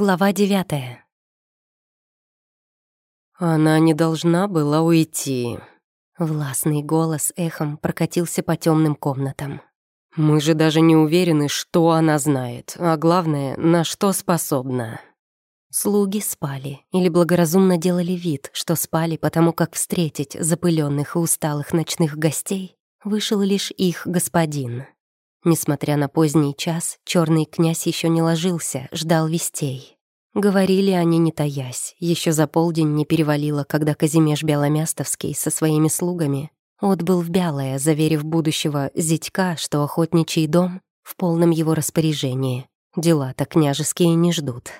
Глава девятая. Она не должна была уйти. Властный голос эхом прокатился по темным комнатам. Мы же даже не уверены, что она знает, а главное, на что способна. Слуги спали или благоразумно делали вид, что спали, потому как встретить запыленных и усталых ночных гостей вышел лишь их господин. Несмотря на поздний час, черный князь еще не ложился, ждал вестей. Говорили они, не таясь. Еще за полдень не перевалило, когда Казимеш Беломястовский со своими слугами отбыл в Бялое, заверив будущего зятька, что охотничий дом в полном его распоряжении. Дела-то княжеские не ждут.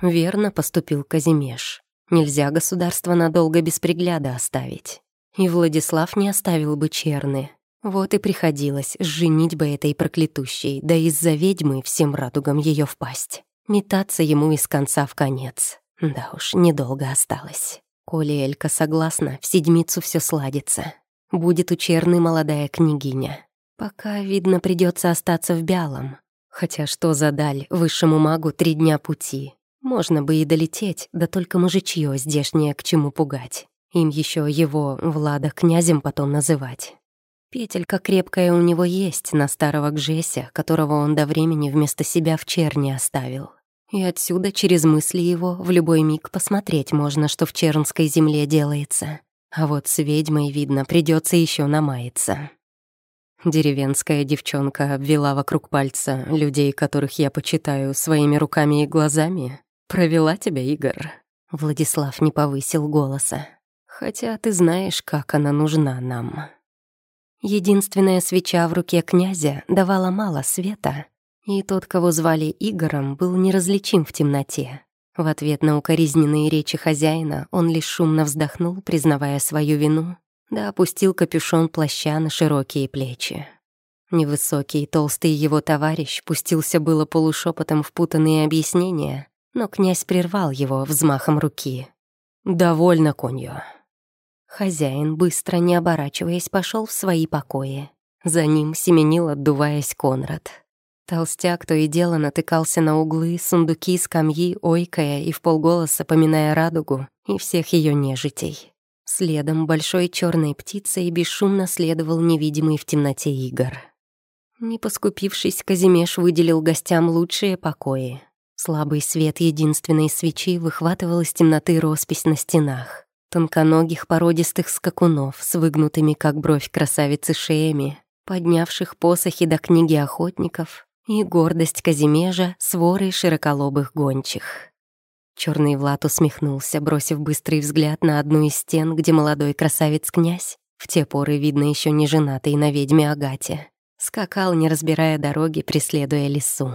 Верно поступил Казимеш. Нельзя государство надолго без пригляда оставить. И Владислав не оставил бы черны. Вот и приходилось женить бы этой проклятущей, да из-за ведьмы всем радугам ее впасть. Метаться ему из конца в конец. Да уж, недолго осталось. Коли Элька согласна, в седмицу все сладится. Будет у Черны молодая княгиня. Пока, видно, придется остаться в Бялом. Хотя что за даль, высшему магу три дня пути. Можно бы и долететь, да только мужичье здешнее к чему пугать. Им еще его, Влада, князем потом называть. Петелька крепкая у него есть на старого Гжеся, которого он до времени вместо себя в черни оставил. И отсюда, через мысли его, в любой миг посмотреть можно, что в чернской земле делается. А вот с ведьмой, видно, придется еще намаяться. Деревенская девчонка обвела вокруг пальца людей, которых я почитаю своими руками и глазами. Провела тебя, Игорь. Владислав не повысил голоса. Хотя ты знаешь, как она нужна нам. Единственная свеча в руке князя давала мало света, и тот, кого звали Игорем, был неразличим в темноте. В ответ на укоризненные речи хозяина он лишь шумно вздохнул, признавая свою вину, да опустил капюшон плаща на широкие плечи. Невысокий, толстый его товарищ пустился было полушепотом в путанные объяснения, но князь прервал его взмахом руки. «Довольно, конью. Хозяин, быстро не оборачиваясь, пошел в свои покои. За ним семенил, отдуваясь Конрад. Толстяк то и дело натыкался на углы, сундуки, скамьи, ойкая и в полголоса поминая радугу и всех ее нежитей. Следом большой черной птицей бесшумно следовал невидимый в темноте Игорь. Не поскупившись, Казимеш выделил гостям лучшие покои. Слабый свет единственной свечи выхватывал из темноты роспись на стенах тонконогих породистых скакунов с выгнутыми, как бровь красавицы, шеями, поднявших посохи до книги охотников и гордость Казимежа сворой широколобых гончих. Черный Влад усмехнулся, бросив быстрый взгляд на одну из стен, где молодой красавец-князь, в те поры, видно, еще не женатый на ведьме Агате, скакал, не разбирая дороги, преследуя лесу.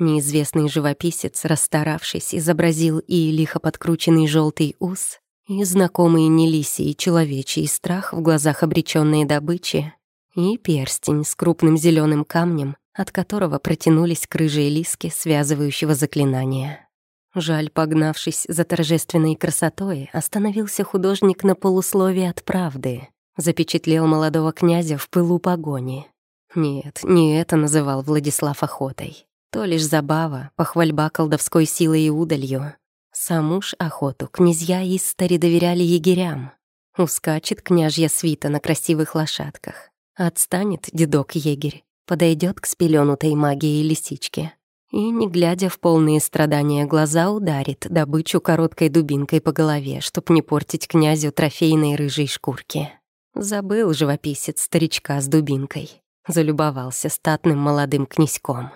Неизвестный живописец, расстаравшись, изобразил и лихо подкрученный желтый ус, и знакомые Нелисии человечий страх в глазах обреченной добычи, и перстень с крупным зеленым камнем, от которого протянулись крыжие лиски связывающего заклинания. Жаль, погнавшись за торжественной красотой, остановился художник на полусловии от правды, запечатлел молодого князя в пылу погони. Нет, не это называл Владислав охотой. То лишь забава, похвальба колдовской силой и удалью, Саму ж охоту князья Истари доверяли егерям. Ускачет княжья свита на красивых лошадках. Отстанет дедок-егерь, подойдет к спеленутой магией лисичке и, не глядя в полные страдания глаза, ударит добычу короткой дубинкой по голове, чтоб не портить князю трофейной рыжей шкурки. Забыл живописец старичка с дубинкой. Залюбовался статным молодым князьком.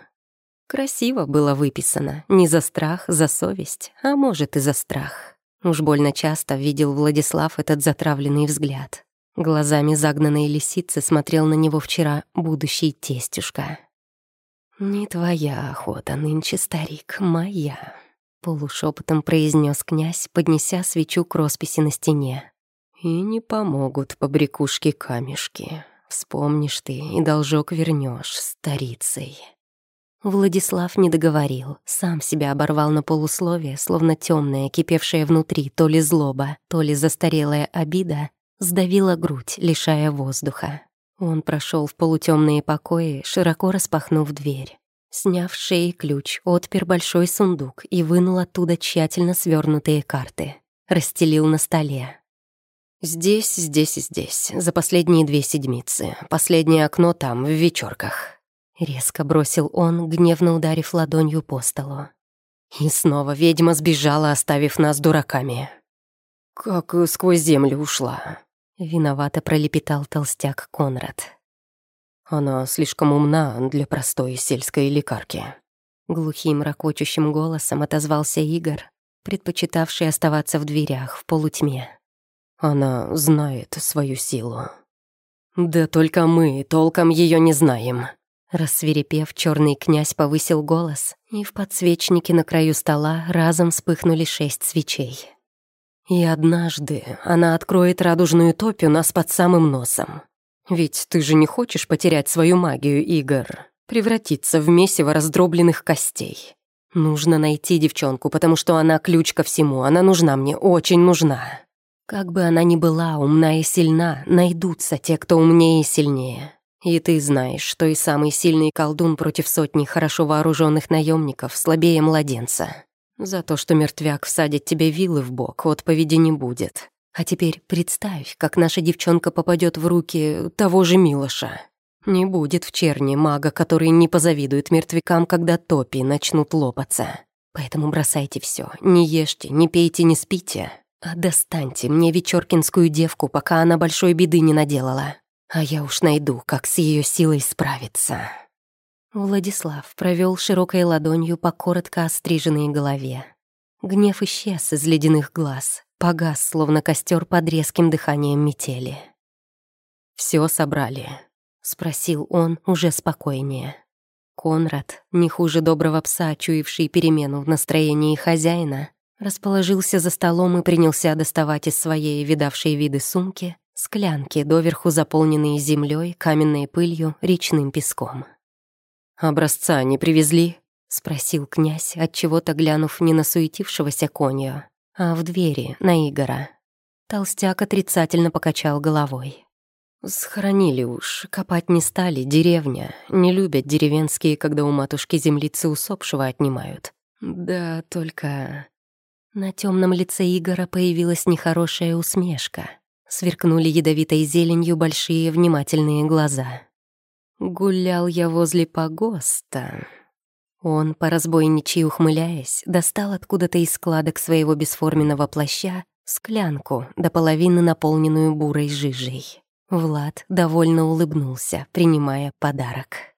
Красиво было выписано, не за страх, за совесть, а может и за страх. Уж больно часто видел Владислав этот затравленный взгляд. Глазами загнанной лисицы смотрел на него вчера будущий тестюшка. «Не твоя охота нынче, старик, моя», — полушепотом произнес князь, поднеся свечу к росписи на стене. «И не помогут побрякушки-камешки. Вспомнишь ты, и должок вернешь старицей». Владислав не договорил, сам себя оборвал на полусловие, словно темная, кипевшая внутри то ли злоба, то ли застарелая обида, сдавила грудь, лишая воздуха. Он прошел в полутемные покои, широко распахнув дверь. Сняв с шеи ключ, отпер большой сундук и вынул оттуда тщательно свернутые карты. Расстелил на столе. «Здесь, здесь и здесь, за последние две седмицы. Последнее окно там, в вечерках». Резко бросил он, гневно ударив ладонью по столу. И снова ведьма сбежала, оставив нас дураками. Как сквозь землю ушла. Виновато пролепетал толстяк Конрад. Она слишком умна для простой сельской лекарки. Глухим, ракочущим голосом отозвался Игорь, предпочитавший оставаться в дверях в полутьме. Она знает свою силу. Да только мы толком ее не знаем. Рассверепев, черный князь повысил голос, и в подсвечнике на краю стола разом вспыхнули шесть свечей. И однажды она откроет радужную топь у нас под самым носом. Ведь ты же не хочешь потерять свою магию, Игорь, превратиться в месиво раздробленных костей. Нужно найти девчонку, потому что она ключ ко всему, она нужна мне, очень нужна. Как бы она ни была умна и сильна, найдутся те, кто умнее и сильнее. И ты знаешь, что и самый сильный колдун против сотни хорошо вооруженных наемников слабее младенца. За то, что мертвяк всадит тебе вилы в бок, отповеди не будет. А теперь представь, как наша девчонка попадет в руки того же Милоша. Не будет в черне мага, который не позавидует мертвякам, когда топи начнут лопаться. Поэтому бросайте все, не ешьте, не пейте, не спите, а достаньте мне вечеркинскую девку, пока она большой беды не наделала. А я уж найду, как с ее силой справиться». Владислав провел широкой ладонью по коротко остриженной голове. Гнев исчез из ледяных глаз, погас, словно костер под резким дыханием метели. Все собрали?» — спросил он уже спокойнее. Конрад, не хуже доброго пса, чуявший перемену в настроении хозяина, расположился за столом и принялся доставать из своей видавшей виды сумки Склянки, доверху заполненные землей, каменной пылью, речным песком. «Образца не привезли?» — спросил князь, отчего-то глянув не на суетившегося конью, а в двери, на Игора. Толстяк отрицательно покачал головой. «Схоронили уж, копать не стали, деревня. Не любят деревенские, когда у матушки землицы усопшего отнимают. Да, только...» На темном лице Игора появилась нехорошая усмешка. Сверкнули ядовитой зеленью большие внимательные глаза. Гулял я возле погоста. Он, по разбойничьи ухмыляясь, достал откуда-то из складок своего бесформенного плаща склянку, до половины наполненную бурой жижей. Влад довольно улыбнулся, принимая подарок.